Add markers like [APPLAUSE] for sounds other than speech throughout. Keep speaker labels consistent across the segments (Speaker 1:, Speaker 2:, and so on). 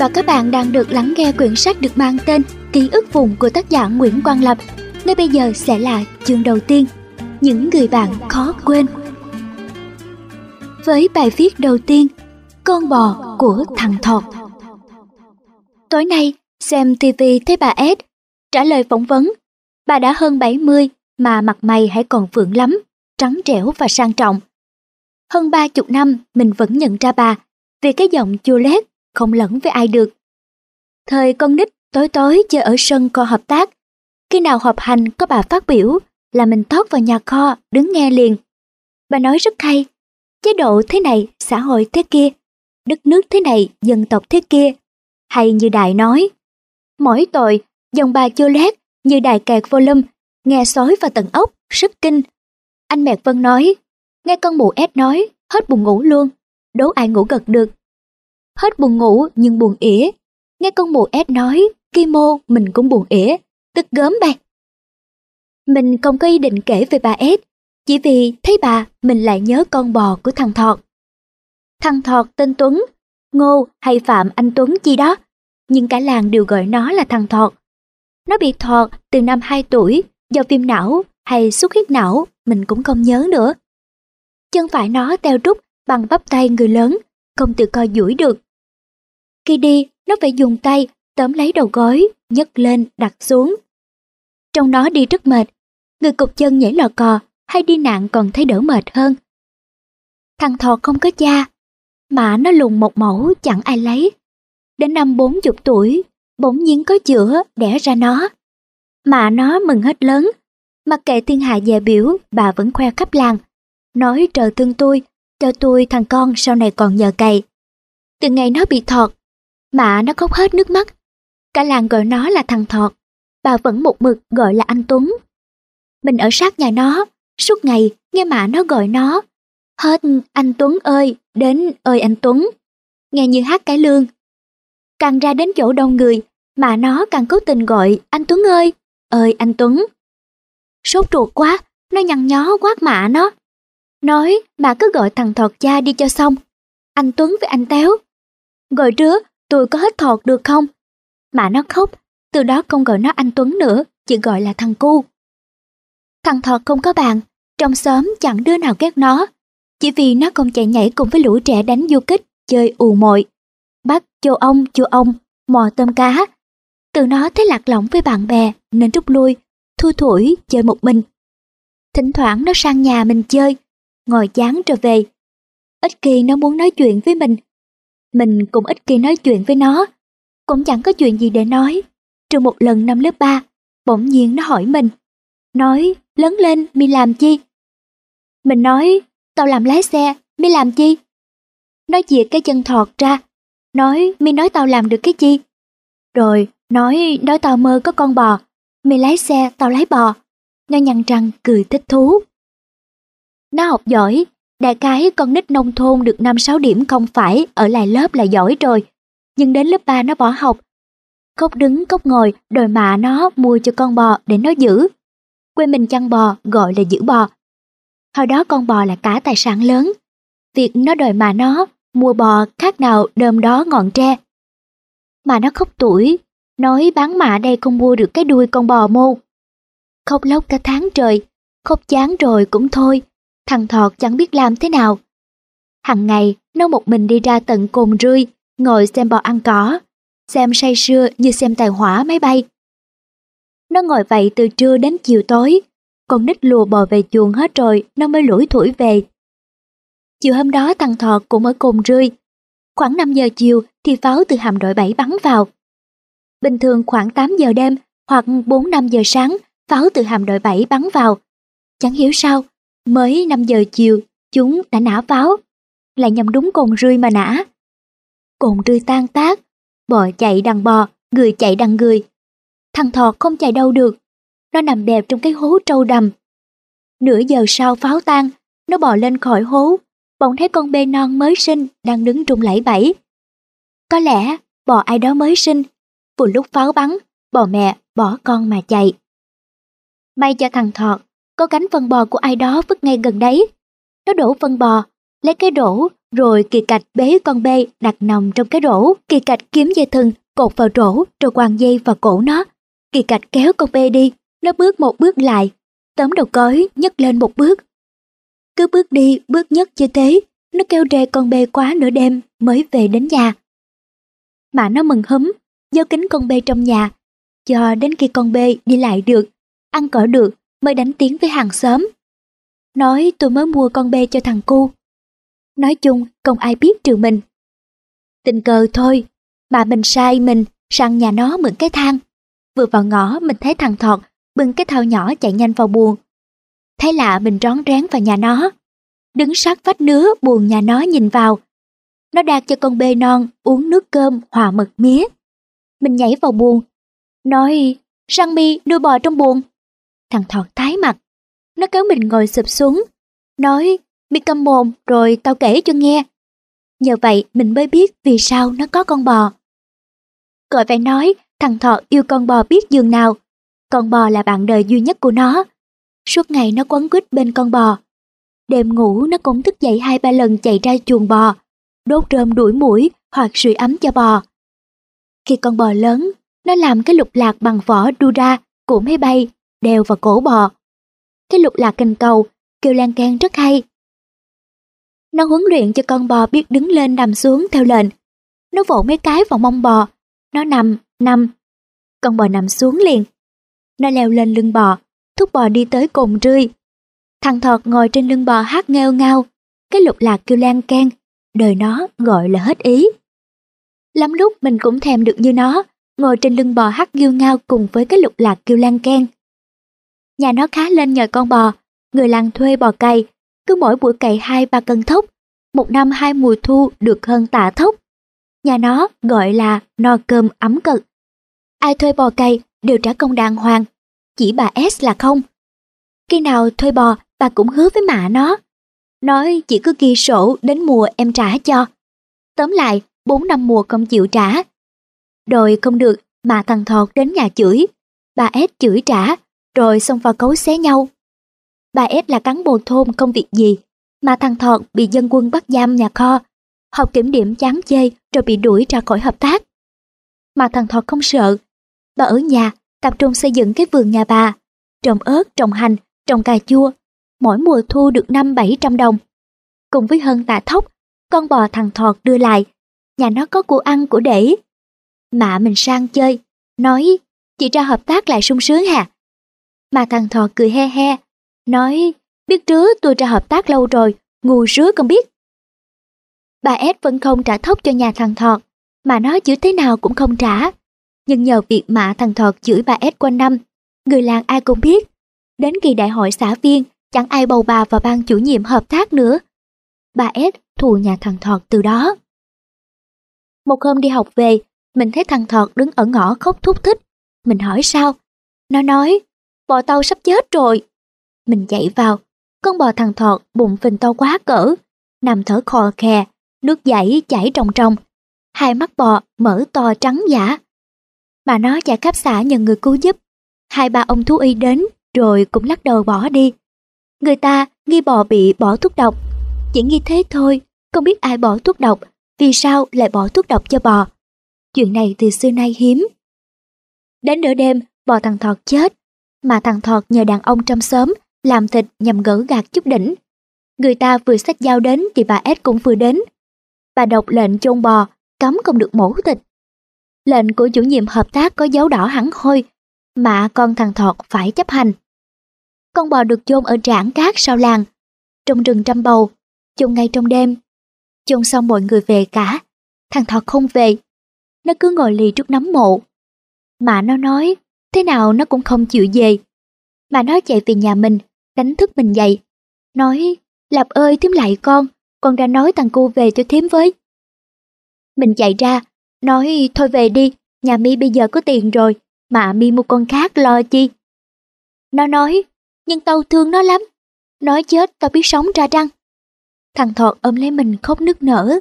Speaker 1: và các bạn đang được lắng nghe quyển sách được mang tên Ký ức vùng của tác giả Nguyễn Quang Lập. Ngay bây giờ sẽ là chương đầu tiên, những người bạn khó quên. Với bài viết đầu tiên, Con bò của thằng Thọt. Tối nay, xem TV thấy bà S trả lời phỏng vấn. Bà đã hơn 70 mà mặt mày hãy còn vượng lắm, trắng trẻo và sang trọng. Hơn ba chục năm mình vẫn nhận ra bà vì cái giọng chua lét không lẫn với ai được. Thời con nít tối tối chơi ở sân co hợp tác. Khi nào họp hành có bà phát biểu là mình tót vào nhà kho đứng nghe liền. Bà nói rất hay, chế độ thế này, xã hội thế kia, đất nước thế này, dân tộc thế kia. Hay như Đại nói, mỗi tội, dòng bà chưa lét như đài kẹt volume, nghe sói vào tận ốc, rất kinh. Anh Mẹt Vân nói, nghe con mụ ép nói, hết buồn ngủ luôn, đố ai ngủ gật được hết buồn ngủ nhưng buồn ỉa. Nghe con mụ ép nói, Kimo mình cũng buồn ỉa, tức gớm bạc. Mình không có ý định kể về bà ép, chỉ vì thấy bà mình lại nhớ con bò của thằng Thọt. Thằng Thọt tên Tuấn, Ngô hay Phạm Anh Tuấn chi đó, nhưng cả làng đều gọi nó là thằng Thọt. Nó bị thọt từ năm 2 tuổi do viêm não hay xuất huyết não, mình cũng không nhớ nữa. Chân phải nó teo rút bằng bắp tay người lớn, không tự co duỗi được. Khi đi, nó phải dùng tay tóm lấy đầu gối, nhấc lên, đặt xuống. Trong nó đi rất mệt, người cục chân nhảy lò cò hay đi nạn còn thấy đỡ mệt hơn. Thằng thọ không có cha, mà nó lùng một mẫu chẳng ai lấy. Đến năm bốn chục tuổi, bỗng nhiên có chữa đẻ ra nó. Mà nó mừng hết lớn, mặc kệ thiên hạ dè biểu, bà vẫn khoe khắp làng. Nói trời thương tôi, cho tôi thằng con sau này còn nhờ cày. Từ ngày nó bị thọt, mà nó khóc hết nước mắt. Cả làng gọi nó là thằng thọt, bà vẫn một mực gọi là anh Tuấn. Mình ở sát nhà nó, suốt ngày nghe mạ nó gọi nó. Hết anh Tuấn ơi, đến ơi anh Tuấn. Nghe như hát cái lương. Càng ra đến chỗ đông người, mà nó càng cố tình gọi anh Tuấn ơi, ơi anh Tuấn. Sốt ruột quá, nó nhăn nhó quát mạ nó. Nói mà cứ gọi thằng thọt cha đi cho xong. Anh Tuấn với anh Téo. Gọi rứa, tôi có hết thọt được không? Mà nó khóc, từ đó không gọi nó anh Tuấn nữa, chỉ gọi là thằng cu. Thằng thọt không có bạn, trong xóm chẳng đứa nào ghét nó, chỉ vì nó không chạy nhảy cùng với lũ trẻ đánh du kích, chơi ù mội. Bắt châu ông, châu ông, mò tôm cá. Từ nó thấy lạc lõng với bạn bè nên rút lui, thu thủi chơi một mình. Thỉnh thoảng nó sang nhà mình chơi, ngồi chán trở về. Ít khi nó muốn nói chuyện với mình. Mình cũng ít khi nói chuyện với nó. Cũng chẳng có chuyện gì để nói. Trừ một lần năm lớp 3, bỗng nhiên nó hỏi mình. Nói, lớn lên, mi làm chi? Mình nói, tao làm lái xe, mi làm chi? Nó chìa cái chân thọt ra. Nói, mi nói tao làm được cái chi? Rồi, nói, nói tao mơ có con bò. Mi lái xe, tao lái bò. Nó nhăn răng cười thích thú. Nó học giỏi, đại cái con nít nông thôn được 5-6 điểm không phải ở lại lớp là giỏi rồi. Nhưng đến lớp 3 nó bỏ học. Cốc đứng cốc ngồi đòi mạ nó mua cho con bò để nó giữ. Quê mình chăn bò gọi là giữ bò. Hồi đó con bò là cả tài sản lớn. Việc nó đòi mạ nó mua bò khác nào đơm đó ngọn tre. Mà nó khóc tuổi, nói bán mạ đây không mua được cái đuôi con bò mô. Khóc lóc cả tháng trời, khóc chán rồi cũng thôi, thằng Thọt chẳng biết làm thế nào. Hằng ngày, nó một mình đi ra tận cồn rươi, ngồi xem bò ăn cỏ, xem say sưa như xem tài hỏa máy bay. Nó ngồi vậy từ trưa đến chiều tối, con nít lùa bò về chuồng hết rồi, nó mới lủi thủi về. Chiều hôm đó thằng Thọt cũng ở cồn rươi. Khoảng 5 giờ chiều thì pháo từ hàm đội 7 bắn vào. Bình thường khoảng 8 giờ đêm hoặc 4-5 giờ sáng, pháo từ hàm đội 7 bắn vào. Chẳng hiểu sao, Mới 5 giờ chiều, chúng đã nã pháo, lại nhằm đúng cồn rươi mà nã. Cồn rươi tan tác, bò chạy đằng bò, người chạy đằng người. Thằng thọt không chạy đâu được, nó nằm đẹp trong cái hố trâu đầm. Nửa giờ sau pháo tan, nó bò lên khỏi hố, bỗng thấy con bê non mới sinh đang đứng trung lẫy bẫy. Có lẽ bò ai đó mới sinh, vừa lúc pháo bắn, bò mẹ bỏ con mà chạy. May cho thằng Thọt, có cánh phân bò của ai đó vứt ngay gần đấy. Nó đổ phân bò, lấy cái đổ, rồi kỳ cạch bế con bê đặt nòng trong cái rổ. Kỳ cạch kiếm dây thừng, cột vào rổ, rồi quàng dây vào cổ nó. Kỳ cạch kéo con bê đi, nó bước một bước lại, tóm đầu cối nhấc lên một bước. Cứ bước đi, bước nhất như thế, nó kêu rê con bê quá nửa đêm mới về đến nhà. Mà nó mừng húm, giấu kính con bê trong nhà, cho đến khi con bê đi lại được, ăn cỏ được mới đánh tiếng với hàng xóm. Nói tôi mới mua con bê cho thằng cu. Nói chung không ai biết trừ mình. Tình cờ thôi, mà mình sai mình sang nhà nó mượn cái thang. Vừa vào ngõ mình thấy thằng Thọt bưng cái thao nhỏ chạy nhanh vào buồng. Thấy lạ mình rón rén vào nhà nó. Đứng sát vách nứa buồn nhà nó nhìn vào. Nó đạt cho con bê non uống nước cơm hòa mật mía. Mình nhảy vào buồng. Nói, răng mi nuôi bò trong buồng. Thằng Thọt tái mặt. Nó kéo mình ngồi sụp xuống. Nói, mi câm mồm rồi tao kể cho nghe. Nhờ vậy mình mới biết vì sao nó có con bò. Gọi phải nói, thằng Thọ yêu con bò biết giường nào. Con bò là bạn đời duy nhất của nó. Suốt ngày nó quấn quýt bên con bò. Đêm ngủ nó cũng thức dậy hai ba lần chạy ra chuồng bò, đốt rơm đuổi mũi hoặc sưởi ấm cho bò. Khi con bò lớn, nó làm cái lục lạc bằng vỏ đu ra của máy bay đeo vào cổ bò. Cái lục lạc kình cầu kêu lan can rất hay. Nó huấn luyện cho con bò biết đứng lên nằm xuống theo lệnh. Nó vỗ mấy cái vào mông bò. Nó nằm, nằm. Con bò nằm xuống liền. Nó leo lên lưng bò, thúc bò đi tới cồn rươi. Thằng Thọt ngồi trên lưng bò hát nghêu ngao. Cái lục lạc kêu lan can, đời nó gọi là hết ý. Lắm lúc mình cũng thèm được như nó, ngồi trên lưng bò hát nghiêu ngao cùng với cái lục lạc kêu lan can. Nhà nó khá lên nhờ con bò, người làng thuê bò cày, cứ mỗi buổi cày hai ba cân thóc, một năm hai mùa thu được hơn tạ thóc. Nhà nó gọi là no cơm ấm cực. Ai thuê bò cày đều trả công đàng hoàng, chỉ bà S là không. Khi nào thuê bò, bà cũng hứa với mạ nó. Nói chỉ cứ ghi sổ đến mùa em trả cho. Tóm lại, bốn năm mùa không chịu trả. Rồi không được mà thằng Thọt đến nhà chửi. Bà S chửi trả, rồi xông vào cấu xé nhau. Bà ép là cán bộ thôn không việc gì, mà thằng Thọt bị dân quân bắt giam nhà kho, học kiểm điểm chán chê rồi bị đuổi ra khỏi hợp tác. Mà thằng Thọt không sợ, bà ở nhà tập trung xây dựng cái vườn nhà bà, trồng ớt, trồng hành, trồng cà chua, mỗi mùa thu được năm bảy trăm đồng. Cùng với hơn tạ thóc, con bò thằng Thọt đưa lại, nhà nó có của ăn của để. Mạ mình sang chơi, nói chị ra hợp tác lại sung sướng hả? Mà thằng thọ cười he he, nói biết chứ tôi ra hợp tác lâu rồi, ngu rứa con biết. Bà S vẫn không trả thóc cho nhà thằng Thọt, mà nó chửi thế nào cũng không trả. Nhưng nhờ việc mạ thằng Thọt chửi bà S quanh năm, người làng ai cũng biết. Đến kỳ đại hội xã viên, chẳng ai bầu bà vào ban chủ nhiệm hợp tác nữa. Bà S thù nhà thằng Thọt từ đó. Một hôm đi học về, mình thấy thằng Thọt đứng ở ngõ khóc thúc thích. Mình hỏi sao? Nó nói, bò tàu sắp chết rồi. Mình chạy vào, con bò thằng Thọt bụng phình to quá cỡ, nằm thở khò khè, nước dãy chảy trong trong, Hai mắt bò mở to trắng giả. Mà nó chạy khắp xã nhờ người cứu giúp. Hai ba ông thú y đến rồi cũng lắc đầu bỏ đi. Người ta nghi bò bị bỏ thuốc độc. Chỉ nghi thế thôi, không biết ai bỏ thuốc độc, vì sao lại bỏ thuốc độc cho bò. Chuyện này từ xưa nay hiếm. Đến nửa đêm, bò thằng Thọt chết, mà thằng Thọt nhờ đàn ông trong xóm làm thịt nhằm gỡ gạt chút đỉnh. Người ta vừa xách dao đến thì bà S cũng vừa đến. Bà đọc lệnh chôn bò, cấm không được mổ thịt. Lệnh của chủ nhiệm hợp tác có dấu đỏ hẳn hôi, mà con thằng Thọt phải chấp hành. Con bò được chôn ở trảng cát sau làng, trong rừng trăm bầu, chôn ngay trong đêm. Chôn xong mọi người về cả, thằng Thọt không về. Nó cứ ngồi lì trước nấm mộ. Mà nó nói, thế nào nó cũng không chịu về. Mà nó chạy về nhà mình, đánh thức mình dậy. Nói, Lạp ơi thím lại con, con đã nói thằng cô về cho thím với. Mình chạy ra, nói thôi về đi, nhà mi bây giờ có tiền rồi, mà mi mua con khác lo chi. Nó nói, nhưng tao thương nó lắm. Nói chết tao biết sống ra răng. Thằng Thọt ôm lấy mình khóc nức nở.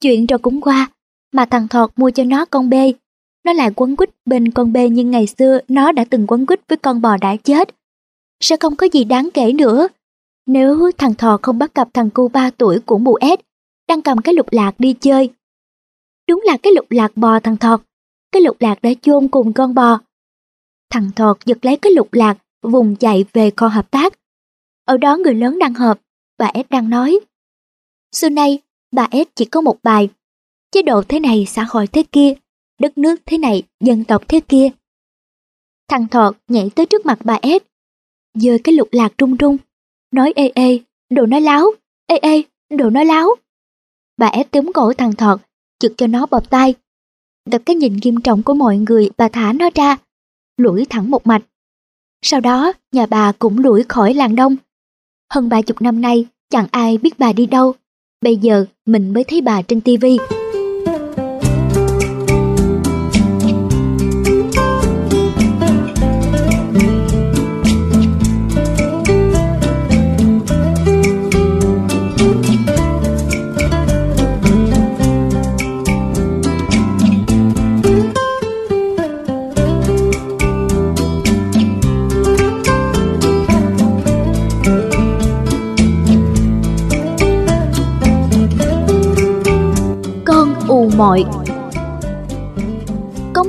Speaker 1: Chuyện rồi cũng qua, mà thằng Thọt mua cho nó con bê. Nó lại quấn quýt bên con bê như ngày xưa nó đã từng quấn quýt với con bò đã chết. Sẽ không có gì đáng kể nữa. Nếu thằng thò không bắt gặp thằng cu ba tuổi của mụ S, đang cầm cái lục lạc đi chơi. Đúng là cái lục lạc bò thằng Thọt, cái lục lạc đã chôn cùng con bò. Thằng Thọt giật lấy cái lục lạc, vùng chạy về kho hợp tác. Ở đó người lớn đang họp, bà S đang nói. Xưa nay, bà S chỉ có một bài. Chế độ thế này, xã hội thế kia, đất nước thế này, dân tộc thế kia. Thằng Thọt nhảy tới trước mặt bà ép, giơ cái lục lạc trung trung, nói ê ê, đồ nói láo, ê ê, đồ nói láo. Bà ép túm cổ thằng Thọt, chực cho nó bọt tay. Đập cái nhìn nghiêm trọng của mọi người, bà thả nó ra, lủi thẳng một mạch. Sau đó, nhà bà cũng lủi khỏi làng đông. Hơn ba chục năm nay, chẳng ai biết bà đi đâu. Bây giờ, mình mới thấy bà trên tivi.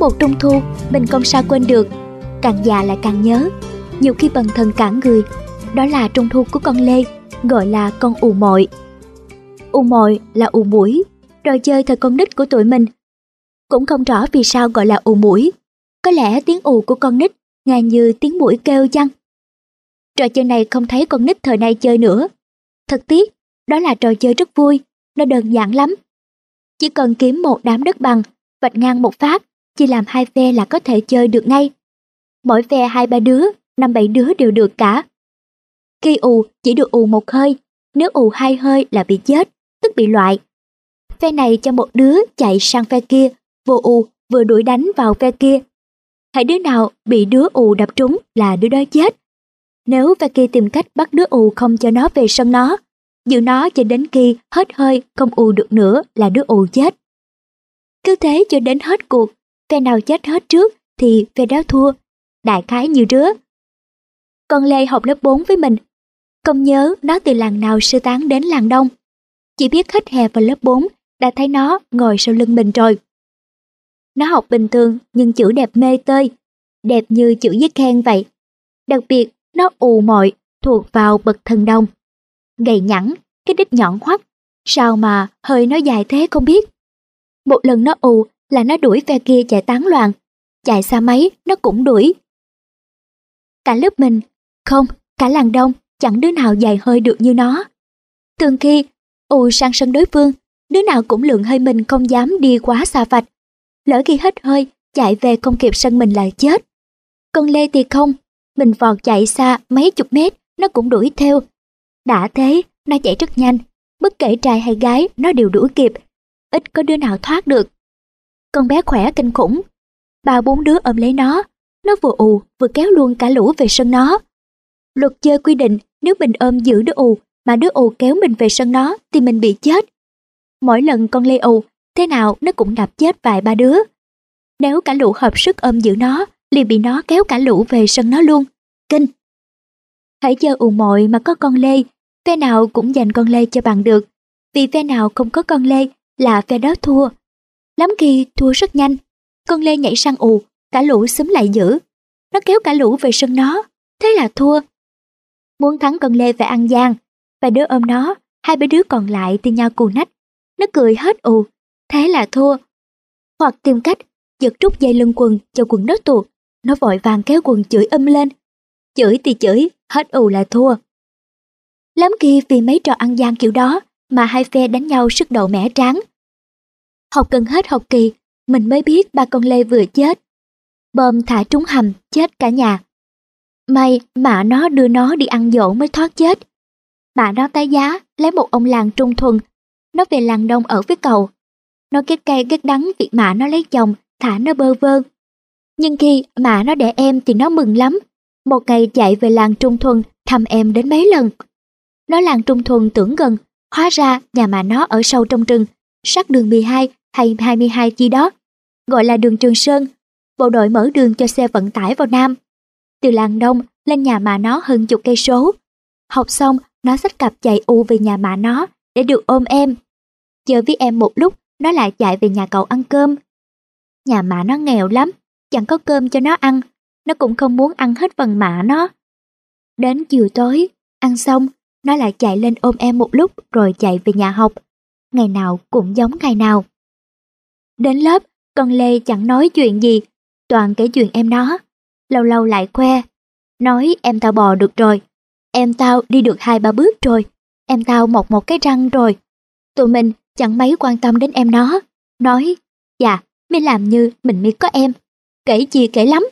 Speaker 1: Một trung thu mình không sao quên được. Càng già lại càng nhớ. Nhiều khi bần thần cả người. Đó là trung thu của con Lê Gọi là con ù mội. Ù mội là ù mũi Trò chơi thời con nít của tụi mình. Cũng không rõ vì sao gọi là ù mũi. Có lẽ tiếng ù của con nít Nghe như tiếng mũi kêu chăng? Trò chơi này không thấy con nít thời nay chơi nữa. Thật tiếc Đó là trò chơi rất vui Nó đơn giản lắm. Chỉ cần kiếm một đám đất bằng, vạch ngang một phát, chỉ làm hai phe là có thể chơi được ngay. Mỗi phe hai ba đứa, năm bảy đứa đều được cả. Khi ù chỉ được ù một hơi, nếu ù hai hơi là bị chết, tức bị loại. Phe này cho một đứa chạy sang phe kia, vừa ù vừa đuổi đánh vào phe kia. Hãy đứa nào bị đứa ù đập trúng là đứa đó chết. Nếu phe kia tìm cách bắt đứa ù không cho nó về sân nó, giữ nó cho đến khi hết hơi không ù được nữa là đứa ù chết. Cứ thế cho đến hết cuộc, phe nào chết hết trước thì phe đó thua, đại khái như rứa. Con Lê học lớp 4 với mình, không nhớ nó từ làng nào sơ tán đến làng đông. Chỉ biết hết hè vào lớp 4 đã thấy nó ngồi sau lưng mình rồi. Nó học bình thường nhưng chữ đẹp mê tơi, đẹp như chữ viết khen vậy. Đặc biệt, nó ù mọi, thuộc vào bậc thần đồng gầy nhẵn, cái đít nhọn hoắt, sao mà hơi nó dài thế không biết. Một lần nó ù là nó đuổi phe kia chạy tán loạn, chạy xa mấy nó cũng đuổi. Cả lớp mình, không, cả làng đông, chẳng đứa nào dài hơi được như nó. Thường khi ù sang sân đối phương, đứa nào cũng lượng hơi mình không dám đi quá xa vạch. Lỡ khi hết hơi, chạy về không kịp sân mình là chết. Con Lê thì không, mình vọt chạy xa mấy chục mét, nó cũng đuổi theo, đã thế, nó chạy rất nhanh, bất kể trai hay gái nó đều đuổi kịp, ít có đứa nào thoát được. Con bé khỏe kinh khủng, ba bốn đứa ôm lấy nó, nó vừa ù vừa kéo luôn cả lũ về sân nó. Luật chơi quy định nếu mình ôm giữ đứa ù mà đứa ù kéo mình về sân nó thì mình bị chết. Mỗi lần con lê ù, thế nào nó cũng đập chết vài ba đứa. Nếu cả lũ hợp sức ôm giữ nó, liền bị nó kéo cả lũ về sân nó luôn. Kinh! Hãy chơi ù mội mà có con lê phe nào cũng giành con lê cho bằng được, vì phe nào không có con lê là phe đó thua. Lắm khi thua rất nhanh, con lê nhảy sang ù, cả lũ xúm lại giữ. Nó kéo cả lũ về sân nó, thế là thua. Muốn thắng con lê phải ăn gian, và đứa ôm nó, hai bé đứa còn lại thì nhau cù nách. Nó cười hết ù, thế là thua. Hoặc tìm cách giật rút dây lưng quần cho quần nó tuột, nó vội vàng kéo quần chửi âm lên. Chửi thì chửi, hết ù là thua. Lắm khi vì mấy trò ăn gian kiểu đó mà hai phe đánh nhau sức đầu mẻ tráng. Học gần hết học kỳ, mình mới biết ba con Lê vừa chết. Bom thả trúng hầm, chết cả nhà. May mà nó đưa nó đi ăn dỗ mới thoát chết. Mà nó tái giá, lấy một ông làng trung thuần. Nó về làng đông ở với cầu. Nó kết cay kết đắng việc mà nó lấy chồng, thả nó bơ vơ. Nhưng khi mà nó đẻ em thì nó mừng lắm. Một ngày chạy về làng trung thuần thăm em đến mấy lần. Nó làng trung thuần tưởng gần, hóa ra nhà mà nó ở sâu trong rừng, sát đường 12 hay 22 chi đó, gọi là đường Trường Sơn. Bộ đội mở đường cho xe vận tải vào Nam. Từ làng Đông lên nhà mà nó hơn chục cây số. Học xong, nó xách cặp chạy u về nhà mà nó để được ôm em. Chơi với em một lúc, nó lại chạy về nhà cậu ăn cơm. Nhà mạ nó nghèo lắm, chẳng có cơm cho nó ăn, nó cũng không muốn ăn hết phần mạ nó. Đến chiều tối, ăn xong, nó lại chạy lên ôm em một lúc rồi chạy về nhà học. Ngày nào cũng giống ngày nào. Đến lớp, con Lê chẳng nói chuyện gì, toàn kể chuyện em nó. Lâu lâu lại khoe, nói em tao bò được rồi, em tao đi được hai ba bước rồi, em tao mọc một cái răng rồi. Tụi mình chẳng mấy quan tâm đến em nó, nói, dạ, mình làm như mình mới có em, kể chi kể lắm.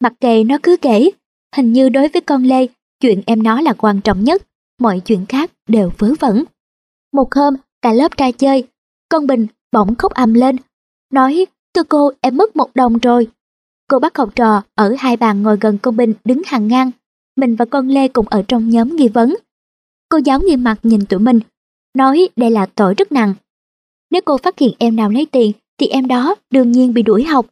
Speaker 1: Mặc kệ nó cứ kể, hình như đối với con Lê, chuyện em nó là quan trọng nhất, mọi chuyện khác đều vớ vẩn. Một hôm, cả lớp ra chơi, con Bình bỗng khóc ầm lên, nói, thưa cô em mất một đồng rồi. Cô bắt học trò ở hai bàn ngồi gần công binh đứng hàng ngang, mình và con Lê cùng ở trong nhóm nghi vấn. Cô giáo nghiêm mặt nhìn tụi mình, nói đây là tội rất nặng. Nếu cô phát hiện em nào lấy tiền thì em đó đương nhiên bị đuổi học.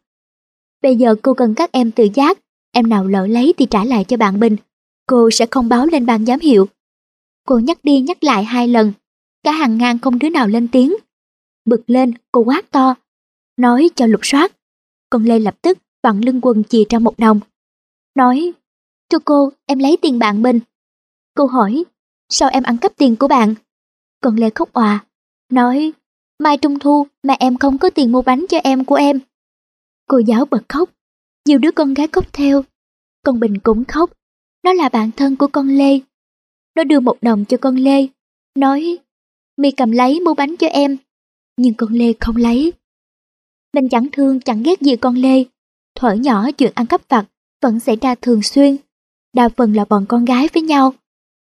Speaker 1: Bây giờ cô cần các em tự giác, em nào lỡ lấy thì trả lại cho bạn Bình. Cô sẽ không báo lên ban giám hiệu. Cô nhắc đi nhắc lại hai lần, cả hàng ngang không đứa nào lên tiếng. Bực lên, cô quát to, nói cho lục soát. Con Lê lập tức vặn lưng quần chì ra một đồng. Nói, thưa cô, em lấy tiền bạn Bình. Cô hỏi, sao em ăn cắp tiền của bạn? Con Lê khóc òa, nói, mai trung thu mà em không có tiền mua bánh cho em của em. Cô giáo bật khóc, nhiều đứa con gái khóc theo. Con Bình cũng khóc, nó là bạn thân của con Lê. Nó đưa một đồng cho con Lê, nói, mi cầm lấy mua bánh cho em. Nhưng con Lê không lấy. Mình chẳng thương chẳng ghét gì con Lê. Thuở nhỏ chuyện ăn cắp vặt vẫn xảy ra thường xuyên. Đa phần là bọn con gái với nhau,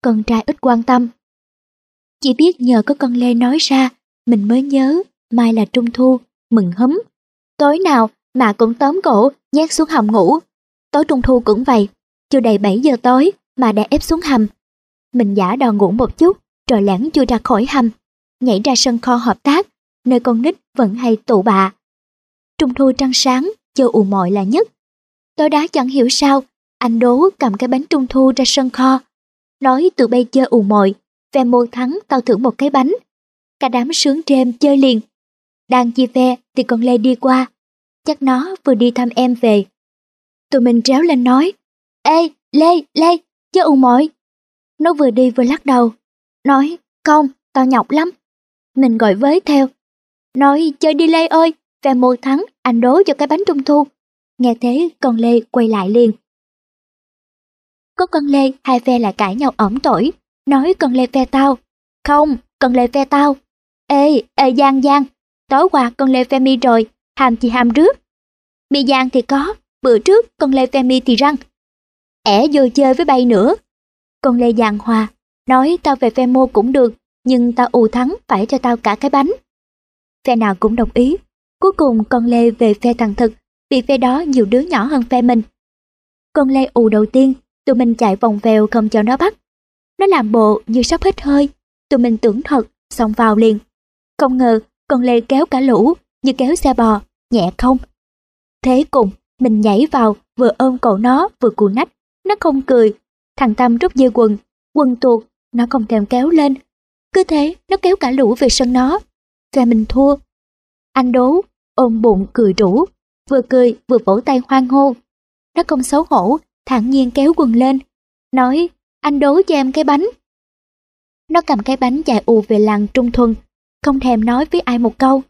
Speaker 1: con trai ít quan tâm. Chỉ biết nhờ có con Lê nói ra, mình mới nhớ mai là trung thu, mừng hấm. Tối nào mà cũng tóm cổ, nhét xuống hầm ngủ. Tối trung thu cũng vậy, chưa đầy 7 giờ tối mà đã ép xuống hầm. Mình giả đò ngủ một chút, rồi lẻn chui ra khỏi hầm, nhảy ra sân kho hợp tác, nơi con nít vẫn hay tụ bạ. Trung thu trăng sáng, chơi ù mọi là nhất. Tối đó chẳng hiểu sao, anh đố cầm cái bánh trung thu ra sân kho, nói tụi bay chơi ù mọi, về mua thắng tao thưởng một cái bánh. Cả đám sướng trêm chơi liền. Đang chia phe thì con Lê đi qua, chắc nó vừa đi thăm em về. Tụi mình tréo lên nói, Ê, Lê, Lê, chơi ù mọi. Nó vừa đi vừa lắc đầu, nói, không, tao nhọc lắm. Mình gọi với theo, nói chơi đi Lê ơi, về mua thắng anh đố cho cái bánh trung thu. Nghe thế con Lê quay lại liền. Có con Lê, hai phe lại cãi nhau ẩm tội, nói con Lê phe tao. Không, con Lê phe tao. Ê, ê Giang Giang, tối qua con Lê phe mi rồi, hàm thì hàm rước. Mi Giang thì có, bữa trước con Lê phe mi thì răng. ẻ vô chơi với bay nữa. Con Lê Giang Hòa, nói tao về phe mô cũng được, nhưng tao ù thắng phải cho tao cả cái bánh. Phe nào cũng đồng ý. Cuối cùng con Lê về phe thằng Thực, vì phe đó nhiều đứa nhỏ hơn phe mình. Con Lê ù đầu tiên, tụi mình chạy vòng vèo không cho nó bắt. Nó làm bộ như sắp hết hơi, tụi mình tưởng thật, xông vào liền. Không ngờ con Lê kéo cả lũ, như kéo xe bò, nhẹ không. Thế cùng, mình nhảy vào, vừa ôm cậu nó, vừa cù nách. Nó không cười. Thằng Tâm rút dây quần, quần tuột, nó không thèm kéo lên. Cứ thế, nó kéo cả lũ về sân nó. Và mình thua. Anh đố, ôm bụng cười rủ, vừa cười vừa vỗ tay hoan hô. Nó không xấu hổ, thản nhiên kéo quần lên, nói anh đố cho em cái bánh. Nó cầm cái bánh chạy ù về làng Trung Thuần, không thèm nói với ai một câu.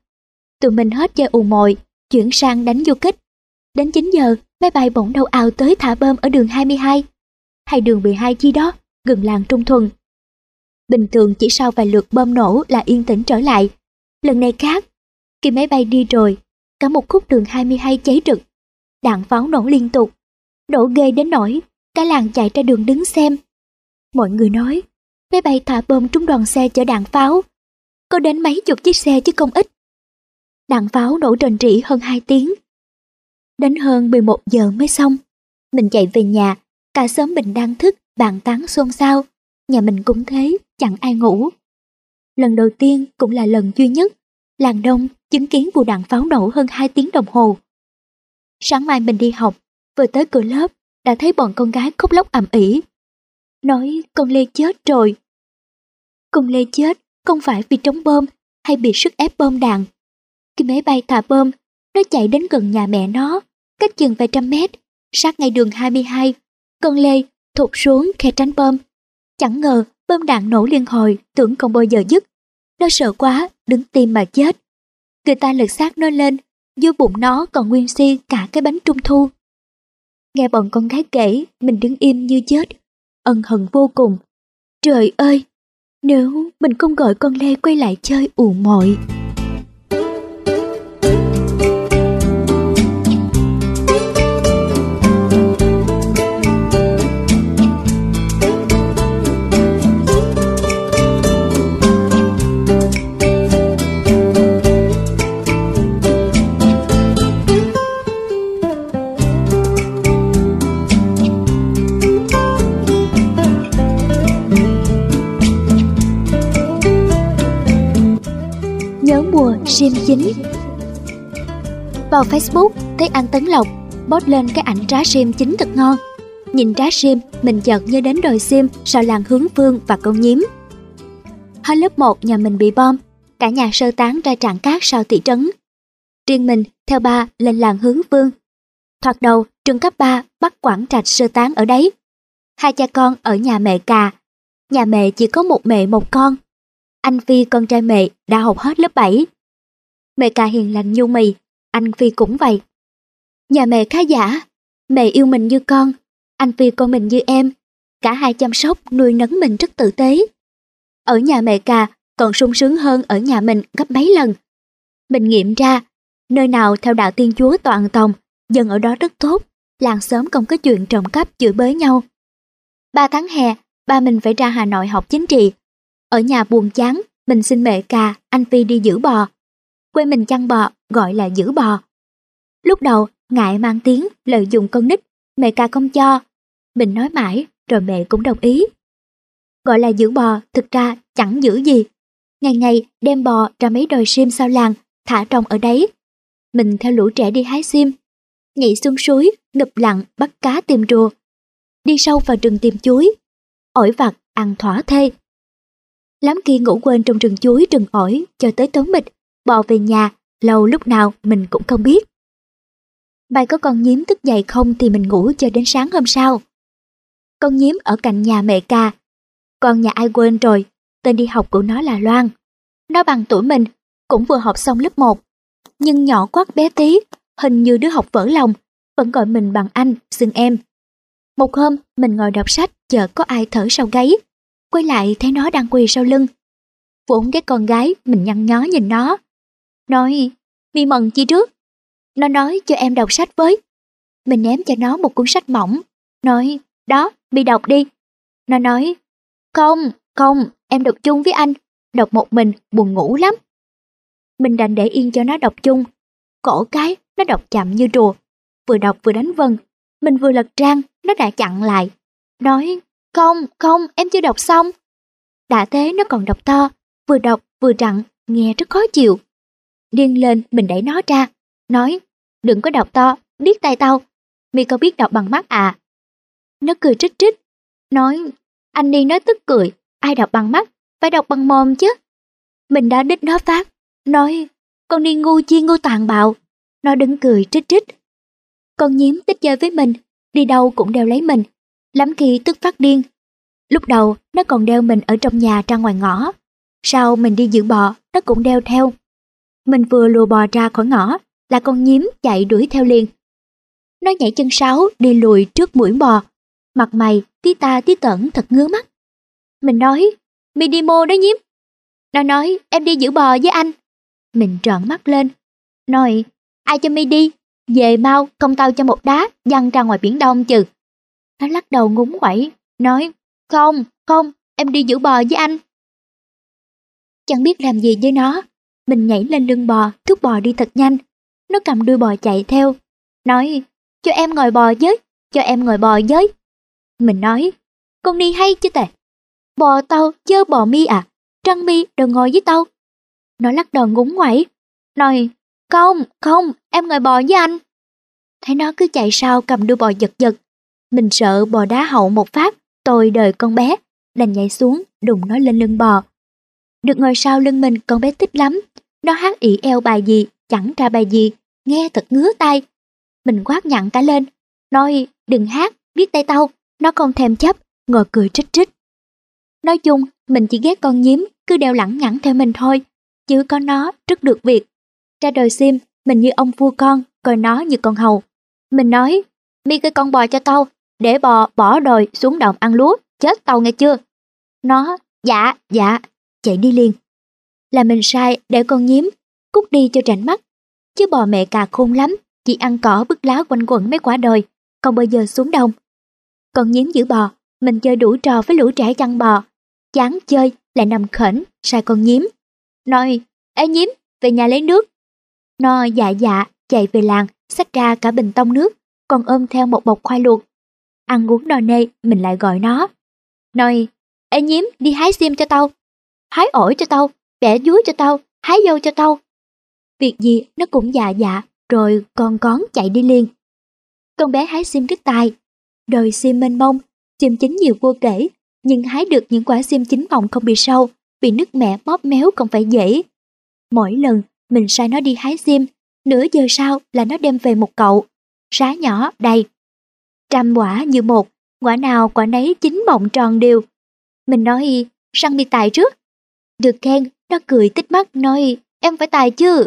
Speaker 1: Tụi mình hết chơi ù mồi, chuyển sang đánh du kích. Đến 9 giờ, máy bay bỗng đâu ào tới thả bơm ở đường 22, hay đường 12 chi đó, gần làng Trung Thuần. Bình thường chỉ sau vài lượt bơm nổ là yên tĩnh trở lại. Lần này khác, khi máy bay đi rồi, cả một khúc đường 22 cháy rực. Đạn pháo nổ liên tục, nổ ghê đến nỗi cả làng chạy ra đường đứng xem. Mọi người nói, máy bay thả bom trúng đoàn xe chở đạn pháo. Có đến mấy chục chiếc xe chứ không ít. Đạn pháo nổ trần trĩ hơn 2 tiếng. Đến hơn 11 giờ mới xong. Mình chạy về nhà, cả xóm mình đang thức, bàn tán xôn xao. Nhà mình cũng thế, chẳng ai ngủ. Lần đầu tiên cũng là lần duy nhất làng đông chứng kiến vụ đạn pháo nổ hơn 2 tiếng đồng hồ. Sáng mai mình đi học, vừa tới cửa lớp, đã thấy bọn con gái khóc lóc ầm ĩ. Nói con Lê chết rồi. Con Lê chết không phải vì trống bom hay bị sức ép bom đạn. Khi máy bay thả bom, nó chạy đến gần nhà mẹ nó, cách chừng vài trăm mét, sát ngay đường 22. Con Lê thụt xuống khe tránh bom. Chẳng ngờ bơm đạn nổ liên hồi tưởng không bao giờ dứt. Nó sợ quá, đứng tim mà chết. Người ta lật xác nó lên, vô bụng nó còn nguyên si cả cái bánh trung thu. Nghe bọn con gái kể, mình đứng im như chết, ân hận vô cùng. Trời ơi, nếu mình không gọi con Lê quay lại chơi ù mọi. Sim chính. Vào Facebook, thấy anh Tấn Lộc post lên cái ảnh trá sim chính thật ngon. Nhìn trá sim mình chợt nhớ đến đồi sim sau làng hướng phương và câu nhím. Hết lớp 1 nhà mình bị bom. Cả nhà sơ tán ra trạng cát sau thị trấn. Riêng mình, theo ba, lên làng hướng phương Thoạt đầu, trường cấp 3 bắt Quảng Trạch sơ tán ở đấy. Hai cha con ở nhà mẹ cà. Nhà mẹ chỉ có một mẹ một con. Anh Phi, con trai mẹ, đã học hết lớp 7 Mẹ cả hiền lành nhu mì, anh Phi cũng vậy. Nhà mẹ khá giả, mẹ yêu mình như con, anh Phi coi mình như em. Cả hai chăm sóc, nuôi nấng mình rất tử tế. Ở nhà mẹ cà còn sung sướng hơn ở nhà mình gấp mấy lần. Mình nghiệm ra, nơi nào theo đạo tiên chúa toàn tòng, dân ở đó rất tốt, làng sớm không có chuyện trộm cắp chửi bới nhau. Ba tháng hè, ba mình phải ra Hà Nội học chính trị. Ở nhà buồn chán, mình xin mẹ cà, anh Phi đi giữ bò quê mình chăn bò gọi là giữ bò. Lúc đầu, ngại mang tiếng lợi dụng con nít, mẹ ca không cho. Mình nói mãi, rồi mẹ cũng đồng ý. Gọi là giữ bò, thực ra chẳng giữ gì. Ngày ngày đem bò ra mấy đồi sim sau làng, thả trồng ở đấy. Mình theo lũ trẻ đi hái sim, nhảy xuống suối, ngập lặng bắt cá tìm rùa. Đi sâu vào rừng tìm chuối, ổi vặt ăn thỏa thê. Lắm khi ngủ quên trong rừng chuối rừng ổi cho tới tối mịt bò về nhà, lâu lúc nào mình cũng không biết. Mày có con nhím thức dậy không thì mình ngủ cho đến sáng hôm sau. Con nhím ở cạnh nhà mẹ ca. Con nhà ai quên rồi, tên đi học của nó là Loan. Nó bằng tuổi mình, cũng vừa học xong lớp 1. Nhưng nhỏ quát bé tí, hình như đứa học vỡ lòng, vẫn gọi mình bằng anh, xưng em. Một hôm, mình ngồi đọc sách, chợt có ai thở sau gáy. Quay lại thấy nó đang quỳ sau lưng. Vốn cái con gái, mình nhăn nhó nhìn nó. Nói, mi mần chi trước? Nó nói cho em đọc sách với. Mình ném cho nó một cuốn sách mỏng. Nói, đó, mi đọc đi. Nó nói, không, không, em đọc chung với anh. Đọc một mình, buồn ngủ lắm. Mình đành để yên cho nó đọc chung. Cổ cái, nó đọc chậm như rùa. Vừa đọc vừa đánh vần, Mình vừa lật trang, nó đã chặn lại. Nói, không, không, em chưa đọc xong. Đã thế nó còn đọc to, vừa đọc vừa rặn, nghe rất khó chịu. Điên lên mình đẩy nó ra, nói, đừng có đọc to, biết tay tao, mi có biết đọc bằng mắt à? Nó cười trích trích, nói, anh đi nói tức cười, ai đọc bằng mắt, phải đọc bằng mồm chứ. Mình đã đích nó phát, nói, con đi ngu chi ngu tàn bạo. Nó đứng cười trích trích. Con nhím tích chơi với mình, đi đâu cũng đeo lấy mình, lắm khi tức phát điên. Lúc đầu nó còn đeo mình ở trong nhà ra ngoài ngõ, sau mình đi giữ bò, nó cũng đeo theo. Mình vừa lùa bò ra khỏi ngõ, là con nhím chạy đuổi theo liền. Nó nhảy chân sáo đi lùi trước mũi bò, mặt mày tí ta tí tẩn thật ngứa mắt. Mình nói, mi đi mô đó nhím. Nó nói, em đi giữ bò với anh. Mình trợn mắt lên, nói, ai cho mi đi, về mau công tao cho một đá văng ra ngoài biển đông chừ. Nó lắc đầu ngúng quẩy, nói, không, không, em đi giữ bò với anh. Chẳng biết làm gì với nó, mình nhảy lên lưng bò, thúc bò đi thật nhanh. Nó cầm đuôi bò chạy theo, nói, cho em ngồi bò với, cho em ngồi bò với. Mình nói, con đi hay chứ tệ. Bò tao chớ bò mi à, trăng mi đừng ngồi với tao. Nó lắc đầu ngúng ngoẩy, nói, không, không, em ngồi bò với anh. Thấy nó cứ chạy sau cầm đuôi bò giật giật. Mình sợ bò đá hậu một phát, tôi đời con bé, đành nhảy xuống, đụng nó lên lưng bò. Được ngồi sau lưng mình con bé thích lắm, nó hát ỉ eo bài gì, chẳng ra bài gì, nghe thật ngứa tay. Mình quát nhặn cả lên, nói đừng hát, biết tay tao, nó không thèm chấp, ngồi cười trích trích. Nói chung, mình chỉ ghét con nhím, cứ đeo lẳng nhẳng theo mình thôi, chứ có nó rất được việc. Ra đời sim, mình như ông vua con, coi nó như con hầu. Mình nói, mi cái con bò cho tao, để bò bỏ đồi xuống đồng ăn lúa, chết tao nghe chưa? Nó, dạ, dạ, chạy đi liền. Là mình sai để con nhím, cút đi cho tránh mắt. Chứ bò mẹ cà khôn lắm, chỉ ăn cỏ bứt lá quanh quẩn mấy quả đồi, không bao giờ xuống đồng. Con nhím giữ bò, mình chơi đủ trò với lũ trẻ chăn bò. Chán chơi, lại nằm khẩn, sai con nhím. Nói, ê nhím, về nhà lấy nước. Nó dạ dạ, chạy về làng, xách ra cả bình tông nước, còn ôm theo một bọc khoai luộc. Ăn uống no nê, mình lại gọi nó. Nói, ê nhím, đi hái sim cho tao. Hái ổi cho tao, bẻ dúi cho tao, hái dâu cho tao. Việc gì nó cũng dạ dạ, rồi con con chạy đi liền. Con bé hái xiêm rất tài. Đời xiêm mênh mông, xiêm chín nhiều vô kể, nhưng hái được những quả xiêm chín mọng không bị sâu, vì nước mẹ móp méo không phải dễ. Mỗi lần mình sai nó đi hái xiêm, nửa giờ sau là nó đem về một cậu. rá nhỏ đầy. Trăm quả như một, quả nào quả nấy chín mọng tròn đều. Mình nói, săn mi tài trước. Được khen, nó cười tích mắt nói, em phải tài chứ.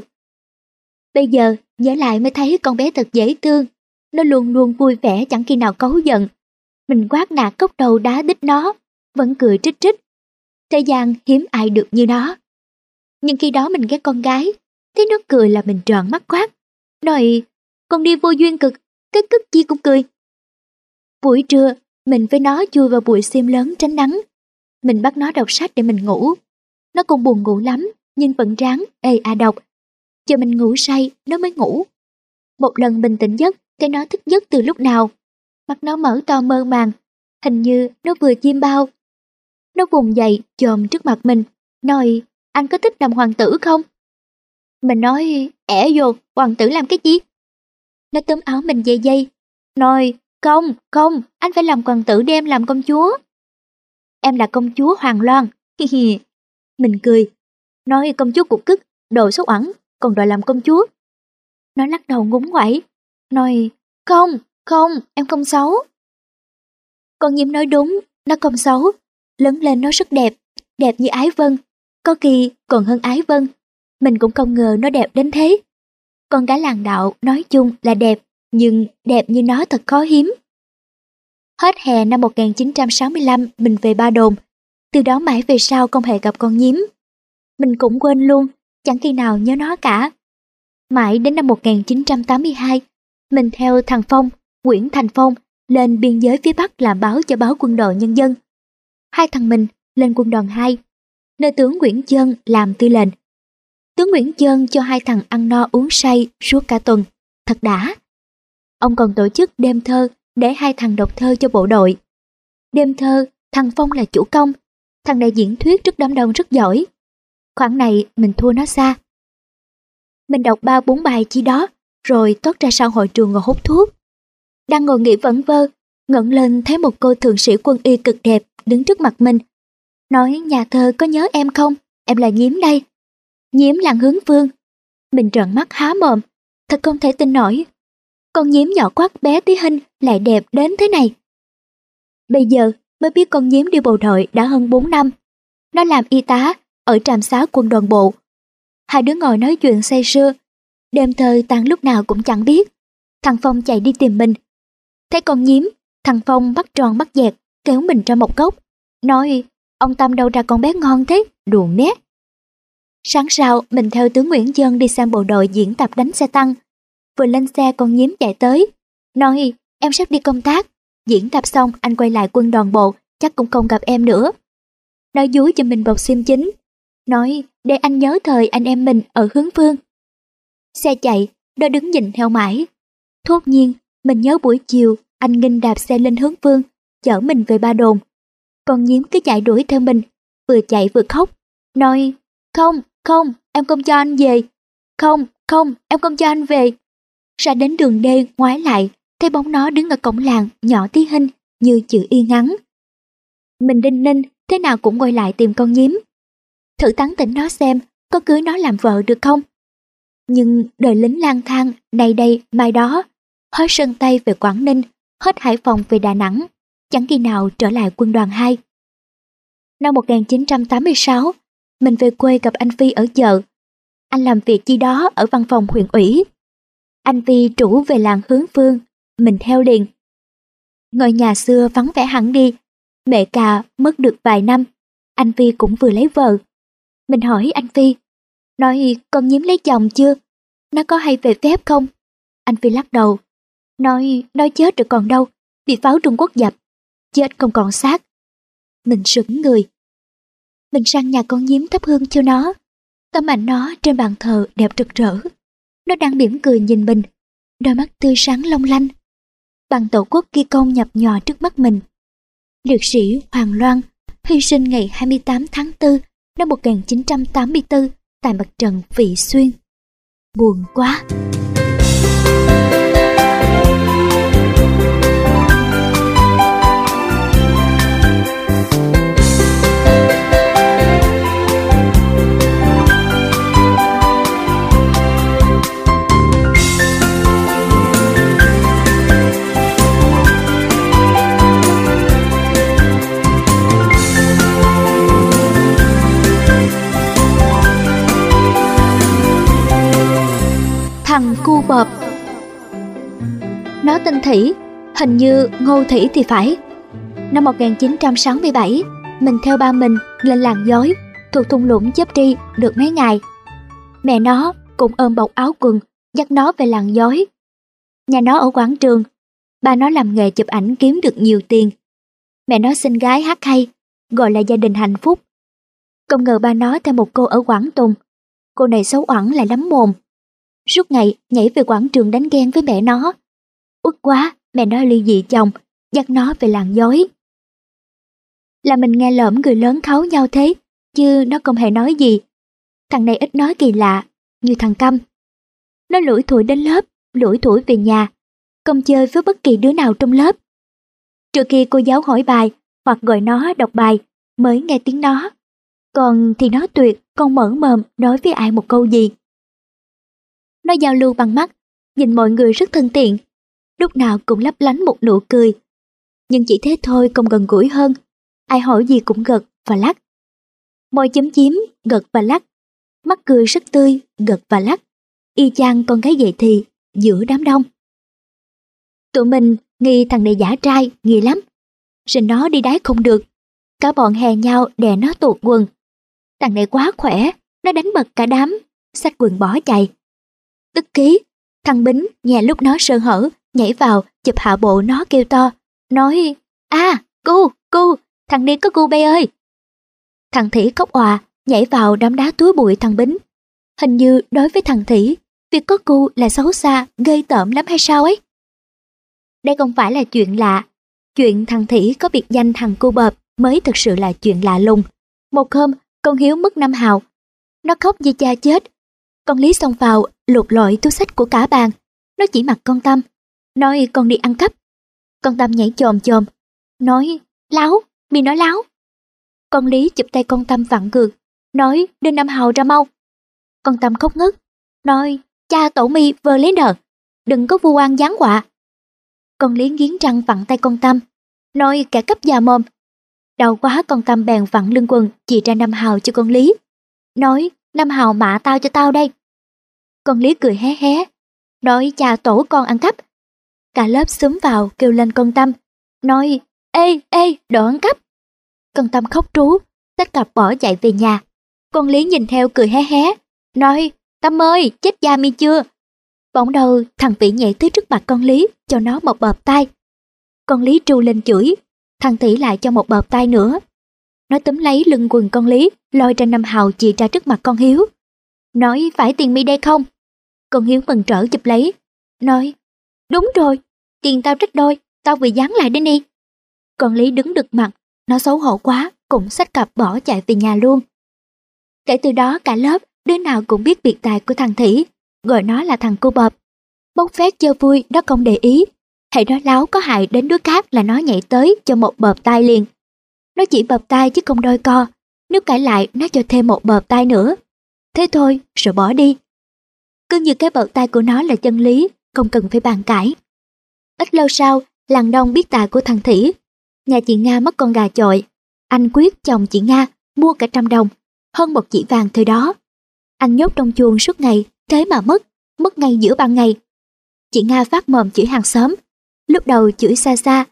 Speaker 1: Bây giờ, nhớ lại mới thấy con bé thật dễ thương. Nó luôn luôn vui vẻ chẳng khi nào cấu giận. Mình quát nạt cốc đầu đá đít nó, vẫn cười trích trích. Thế gian hiếm ai được như nó. Nhưng khi đó mình ghét con gái, thấy nó cười là mình tròn mắt quát. Nói, con đi vô duyên cực, cái cức chi cũng cười. Buổi trưa, mình với nó chui vào bụi sim lớn tránh nắng. Mình bắt nó đọc sách để mình ngủ. Nó cũng buồn ngủ lắm, nhưng vẫn ráng, ê à đọc. Chờ mình ngủ say, nó mới ngủ. Một lần bình tĩnh giấc, cái nó thức giấc từ lúc nào. Mắt nó mở to mơ màng, hình như nó vừa chim bao. Nó vùng dậy, chồm trước mặt mình, nói, anh có thích làm hoàng tử không? Mình nói, ẻ vô, hoàng tử làm cái gì? Nó túm áo mình dây dây, nói, không, không, anh phải làm hoàng tử đem làm công chúa. Em là công chúa Hoàng Loan, [LAUGHS] hi hi. Mình cười, nói công chúa cục cức, đồ xấu ẩn, còn đòi làm công chúa. Nó lắc đầu ngúng quẩy, nói, không, không, em không xấu. Con nhím nói đúng, nó không xấu, lớn lên nó rất đẹp, đẹp như Ái Vân, có kỳ còn hơn Ái Vân. Mình cũng không ngờ nó đẹp đến thế. Con gái làng đạo nói chung là đẹp, nhưng đẹp như nó thật khó hiếm. Hết hè năm 1965 mình về Ba Đồn, từ đó mãi về sau không hề gặp con nhím. Mình cũng quên luôn, chẳng khi nào nhớ nó cả. Mãi đến năm 1982, mình theo thằng Phong, Nguyễn Thành Phong, lên biên giới phía Bắc làm báo cho báo quân đội nhân dân. Hai thằng mình lên quân đoàn 2, nơi tướng Nguyễn Trân làm tư lệnh. Tướng Nguyễn Trân cho hai thằng ăn no uống say suốt cả tuần, thật đã. Ông còn tổ chức đêm thơ để hai thằng đọc thơ cho bộ đội. Đêm thơ, thằng Phong là chủ công, thằng này diễn thuyết trước đám đông rất giỏi. Khoảng này mình thua nó xa. Mình đọc ba bốn bài chi đó, rồi tốt ra sau hội trường ngồi hút thuốc. Đang ngồi nghĩ vẩn vơ, ngẩng lên thấy một cô thượng sĩ quân y cực đẹp đứng trước mặt mình. Nói nhà thơ có nhớ em không? Em là Nhiếm đây. Nhiếm làng hướng phương. Mình trợn mắt há mồm, thật không thể tin nổi. Con Nhiếm nhỏ quắc bé tí hình lại đẹp đến thế này. Bây giờ mới biết con nhím đi bộ đội đã hơn 4 năm. Nó làm y tá ở trạm xá quân đoàn bộ. Hai đứa ngồi nói chuyện say sưa. Đêm thời tan lúc nào cũng chẳng biết. Thằng Phong chạy đi tìm mình. Thấy con nhím, thằng Phong bắt tròn bắt dẹt, kéo mình ra một góc. Nói, ông Tâm đâu ra con bé ngon thế, đùa nét. Sáng sau, mình theo tướng Nguyễn Dân đi xem bộ đội diễn tập đánh xe tăng. Vừa lên xe con nhím chạy tới. Nói, em sắp đi công tác. Diễn tập xong, anh quay lại quân đoàn bộ, chắc cũng không gặp em nữa. Nói dúi cho mình bọc sim chính. Nói, để anh nhớ thời anh em mình ở hướng phương. Xe chạy, nó đứng nhìn theo mãi. Thốt nhiên, mình nhớ buổi chiều, anh nghinh đạp xe lên hướng phương, chở mình về ba đồn. Con nhím cứ chạy đuổi theo mình, vừa chạy vừa khóc, nói, không, không, em không cho anh về. Không, không, em không cho anh về. Ra đến đường đê ngoái lại, thấy bóng nó đứng ở cổng làng nhỏ tí hình như chữ y ngắn. Mình đinh ninh thế nào cũng quay lại tìm con nhím. Thử tán tỉnh nó xem có cưới nó làm vợ được không. Nhưng đời lính lang thang này đây mai đó, hết sân Tây về Quảng Ninh, hết Hải Phòng về Đà Nẵng, chẳng khi nào trở lại quân đoàn 2. Năm 1986, mình về quê gặp anh Phi ở chợ. Anh làm việc chi đó ở văn phòng huyện ủy. Anh Phi trủ về làng hướng phương, mình theo liền. Ngôi nhà xưa vắng vẻ hẳn đi, mẹ cà mất được vài năm, anh Phi cũng vừa lấy vợ. Mình hỏi anh Phi, nói con nhím lấy chồng chưa? Nó có hay về phép không? Anh Phi lắc đầu, nói nói chết rồi còn đâu, bị pháo Trung Quốc dập, chết không còn xác. Mình sững người. Mình sang nhà con nhím thắp hương cho nó. Tấm ảnh nó trên bàn thờ đẹp rực rỡ. Nó đang mỉm cười nhìn mình, đôi mắt tươi sáng long lanh. Bằng tổ quốc ghi công nhập nhò trước mắt mình. Liệt sĩ Hoàng Loan hy sinh ngày 28 tháng 4 năm 1984 tại mặt trận Vị Xuyên. Buồn quá! Tên thủy hình như Ngô thủy thì phải. Năm 1967, mình theo ba mình lên làng dối thuộc thung lũng chớp tri được mấy ngày. Mẹ nó cũng ôm bọc áo quần dắt nó về làng dối. Nhà nó ở quảng trường, ba nó làm nghề chụp ảnh kiếm được nhiều tiền. Mẹ nó sinh gái hát hay, gọi là gia đình hạnh phúc. Không ngờ ba nó theo một cô ở Quảng Tùng. Cô này xấu oẳn lại lắm mồm, suốt ngày nhảy về quảng trường đánh ghen với mẹ nó. Út quá, mẹ nó ly dị chồng, dắt nó về làng dối. Là mình nghe lỡm người lớn khấu nhau thế, chứ nó không hề nói gì. Thằng này ít nói kỳ lạ, như thằng Câm. Nó lủi thủi đến lớp, lủi thủi về nhà, không chơi với bất kỳ đứa nào trong lớp. Trừ khi cô giáo hỏi bài hoặc gọi nó đọc bài mới nghe tiếng nó. Còn thì nó tuyệt, con mở mồm nói với ai một câu gì. Nó giao lưu bằng mắt, nhìn mọi người rất thân thiện, lúc nào cũng lấp lánh một nụ cười. Nhưng chỉ thế thôi không gần gũi hơn, ai hỏi gì cũng gật và lắc. Môi chấm chiếm, gật và lắc, mắt cười rất tươi, gật và lắc, y chang con gái vậy thì giữa đám đông. Tụi mình nghi thằng này giả trai, nghi lắm. Rồi nó đi đái không được. Cả bọn hè nhau đè nó tuột quần. Thằng này quá khỏe, nó đánh bật cả đám, xách quần bỏ chạy. Tức ký, thằng Bính nhà lúc nó sơ hở, nhảy vào, chụp hạ bộ nó kêu to, nói, a cu, cu, thằng điên có cu bay ơi. Thằng Thỉ khóc òa, nhảy vào đám đá túi bụi thằng Bính. Hình như đối với thằng Thỉ, việc có cu là xấu xa, gây tởm lắm hay sao ấy? Đây không phải là chuyện lạ. Chuyện thằng Thỉ có biệt danh thằng cu bợp mới thực sự là chuyện lạ lùng. Một hôm, con Hiếu mất năm hào. Nó khóc vì cha chết. Con Lý xông vào lục lọi túi sách của cả bàn. Nó chỉ mặt con Tâm, nói con đi ăn cắp. Con Tâm nhảy chồm chồm, nói láo, mi nói láo. Con Lý chụp tay con Tâm vặn ngược, nói đưa Năm Hào ra mau. Con Tâm khóc ngất, nói cha tổ mi vờ lấy nợ, đừng có vu oan giáng quạ, Con Lý nghiến răng vặn tay con Tâm, nói kẻ cấp già mồm. Đau quá con Tâm bèn vặn lưng quần chỉ ra Năm Hào cho con Lý. Nói, Năm Hào mạ tao cho tao đây. Con Lý cười hé hé, nói cha tổ con ăn cắp. Cả lớp xúm vào kêu lên con Tâm, nói ê ê đồ ăn cắp. Con Tâm khóc trú, tất cặp bỏ chạy về nhà. Con Lý nhìn theo cười hé hé, nói Tâm ơi chết da mi chưa? Bỗng đầu thằng Vĩ nhảy tới trước mặt con Lý cho nó một bợp tay. Con Lý tru lên chửi, thằng Tỷ lại cho một bợp tay nữa. Nó túm lấy lưng quần con Lý, lôi ra năm hào chỉ ra trước mặt con Hiếu. Nói phải tiền mi đây không? Con Hiếu mừng trở chụp lấy, nói, đúng rồi, tiền tao trích đôi, tao vừa dán lại đến đi. Còn Lý đứng đực mặt, nó xấu hổ quá, cũng xách cặp bỏ chạy về nhà luôn. Kể từ đó cả lớp đứa nào cũng biết biệt tài của thằng Thỉ, gọi nó là thằng cô bập. Bốc phét chơi vui nó không để ý, hãy nói láo có hại đến đứa khác là nó nhảy tới cho một bợp tay liền. Nó chỉ bợp tay chứ không đôi co, nếu cãi lại nó cho thêm một bợp tay nữa. Thế thôi, rồi bỏ đi. Cứ như cái bợp tay của nó là chân lý, không cần phải bàn cãi. Ít lâu sau, làng đông biết tài của thằng Thỉ. Nhà chị Nga mất con gà chọi. Anh quyết chồng chị Nga mua cả trăm đồng, hơn một chỉ vàng thời đó. Anh nhốt trong chuồng suốt ngày, thế mà mất, mất ngay giữa ban ngày. Chị Nga phát mồm chửi hàng xóm, lúc đầu chửi xa xa,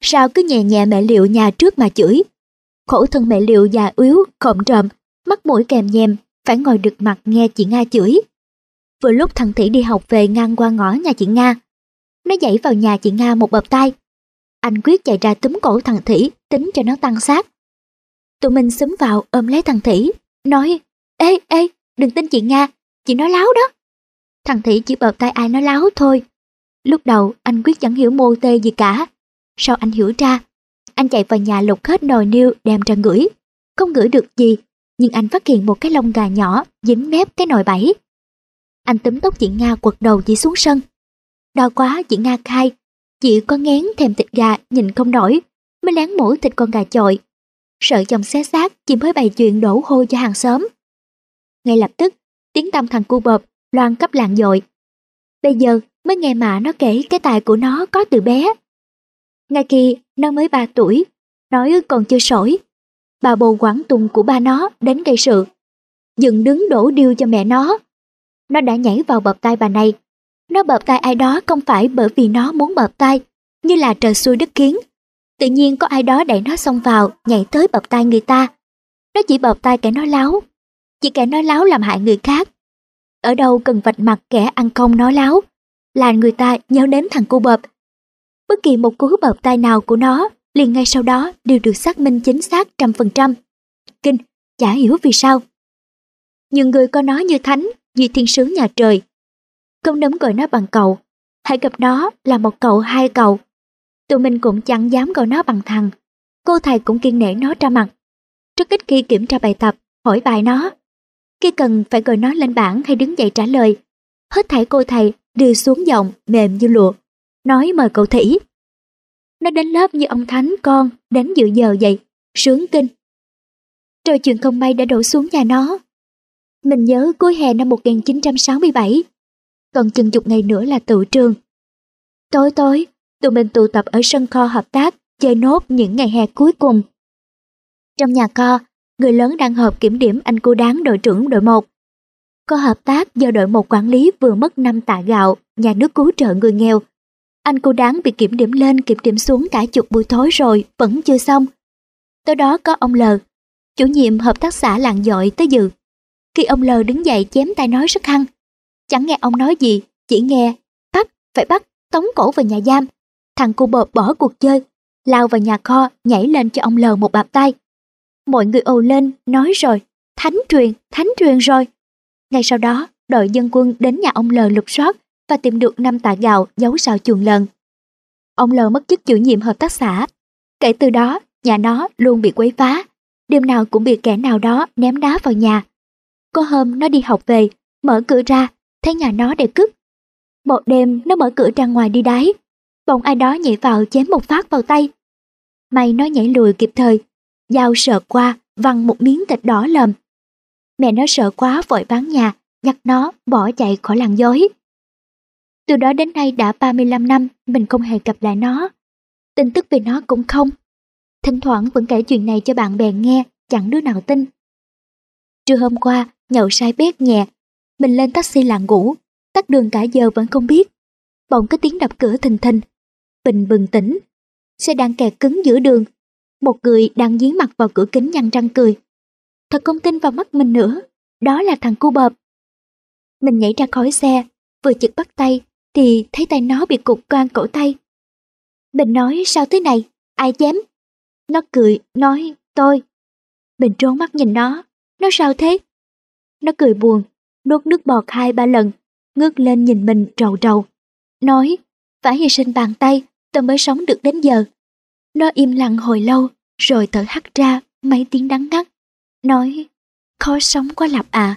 Speaker 1: sao cứ nhẹ nhẹ mẹ liệu nhà trước mà chửi. Khổ thân mẹ liệu già yếu, khộm trộm, mắt mũi kèm nhèm, phải ngồi được mặt nghe chị Nga chửi. Vừa lúc thằng Thỉ đi học về ngang qua ngõ nhà chị Nga, nó dãy vào nhà chị Nga một bập tay. Anh quyết chạy ra túm cổ thằng Thỉ, tính cho nó tăng sát. Tụi mình xúm vào ôm lấy thằng Thỉ, nói, ê, ê, đừng tin chị Nga, chị nói láo đó. Thằng Thỉ chỉ bợp tay ai nói láo thôi. Lúc đầu anh quyết chẳng hiểu mô tê gì cả. Sau anh hiểu ra, anh chạy vào nhà lục hết nồi niêu đem ra ngửi. Không ngửi được gì, nhưng anh phát hiện một cái lông gà nhỏ dính mép cái nồi bẫy. Anh túm tóc chị Nga quật đầu chị xuống sân. Đau quá chị Nga khai, chị có ngén thèm thịt gà nhìn không nổi, mới lén mổ thịt con gà chọi. Sợ chồng xé xác, chị mới bày chuyện đổ hô cho hàng xóm. Ngay lập tức, tiếng tâm thằng cu bợp loan cấp làng dội. Bây giờ mới nghe mà nó kể cái tài của nó có từ bé. Ngay khi nó mới 3 tuổi, nói còn chưa sổi. Bà bầu quảng tùng của ba nó đến gây sự. Dựng đứng đổ điêu cho mẹ nó. Nó đã nhảy vào bập tay bà này nó bợp tay ai đó không phải bởi vì nó muốn bợp tay, như là trời xui đất kiến. Tự nhiên có ai đó đẩy nó xông vào, nhảy tới bợp tay người ta. Nó chỉ bợp tay kẻ nói láo, chỉ kẻ nói láo làm hại người khác. Ở đâu cần vạch mặt kẻ ăn công nói láo, là người ta nhớ đến thằng cô bợp. Bất kỳ một cú bợp tay nào của nó, liền ngay sau đó đều được xác minh chính xác trăm phần trăm. Kinh, chả hiểu vì sao. Nhưng người có nói như thánh, như thiên sứ nhà trời, không nấm gọi nó bằng cậu. Hãy gặp nó là một cậu hai cậu. Tụi mình cũng chẳng dám gọi nó bằng thằng. Cô thầy cũng kiên nể nó ra mặt. Rất ít khi kiểm tra bài tập, hỏi bài nó. Khi cần phải gọi nó lên bảng hay đứng dậy trả lời. Hết thảy cô thầy đưa xuống giọng mềm như lụa. Nói mời cậu thỉ. Nó đến lớp như ông Thánh con đến dự giờ vậy, sướng kinh. Rồi chuyện không may đã đổ xuống nhà nó. Mình nhớ cuối hè năm 1967, còn chừng chục ngày nữa là tự trường. Tối tối, tụi mình tụ tập ở sân kho hợp tác, chơi nốt những ngày hè cuối cùng. Trong nhà kho, người lớn đang họp kiểm điểm anh cô đáng đội trưởng đội 1. Có hợp tác do đội một quản lý vừa mất năm tạ gạo, nhà nước cứu trợ người nghèo. Anh cô đáng bị kiểm điểm lên kiểm điểm xuống cả chục buổi tối rồi, vẫn chưa xong. Tới đó có ông L, chủ nhiệm hợp tác xã làng dội tới dự. Khi ông L đứng dậy chém tay nói rất hăng, Chẳng nghe ông nói gì, chỉ nghe bắt, phải bắt, tống cổ vào nhà giam. Thằng cu bợp bỏ cuộc chơi, lao vào nhà kho, nhảy lên cho ông lờ một bạp tay. Mọi người ồ lên, nói rồi, thánh truyền, thánh truyền rồi. Ngay sau đó, đội dân quân đến nhà ông lờ lục soát và tìm được năm tạ gạo giấu sau chuồng lợn. Ông lờ mất chức chủ nhiệm hợp tác xã. Kể từ đó, nhà nó luôn bị quấy phá, đêm nào cũng bị kẻ nào đó ném đá vào nhà. Có hôm nó đi học về, mở cửa ra thấy nhà nó để cướp. Một đêm nó mở cửa ra ngoài đi đáy, bỗng ai đó nhảy vào chém một phát vào tay. May nó nhảy lùi kịp thời, dao sợ qua, văng một miếng thịt đỏ lầm. Mẹ nó sợ quá vội bán nhà, dắt nó bỏ chạy khỏi làng dối. Từ đó đến nay đã 35 năm mình không hề gặp lại nó. Tin tức về nó cũng không. Thỉnh thoảng vẫn kể chuyện này cho bạn bè nghe, chẳng đứa nào tin. Trưa hôm qua, nhậu sai bét nhẹ, mình lên taxi làng ngủ, tắt đường cả giờ vẫn không biết. Bỗng có tiếng đập cửa thình thình. Bình bừng tỉnh. Xe đang kẹt cứng giữa đường. Một người đang dí mặt vào cửa kính nhăn răng cười. Thật không tin vào mắt mình nữa. Đó là thằng cu bợp. Mình nhảy ra khỏi xe, vừa chực bắt tay, thì thấy tay nó bị cục quan cổ tay. Mình nói sao thế này, ai chém? Nó cười, nói, tôi. Mình trốn mắt nhìn nó, nó sao thế? Nó cười buồn, nuốt nước bọt hai ba lần, ngước lên nhìn mình trầu trầu. Nói, phải hy sinh bàn tay, tôi mới sống được đến giờ. Nó im lặng hồi lâu, rồi thở hắt ra mấy tiếng đắng ngắt. Nói, khó sống quá lặp à.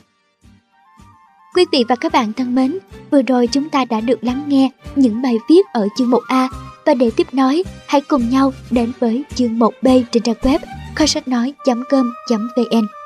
Speaker 1: Quý vị và các bạn thân mến, vừa rồi chúng ta đã được lắng nghe những bài viết ở chương 1A và để tiếp nói, hãy cùng nhau đến với chương 1B trên trang web kho sách nói.com.vn.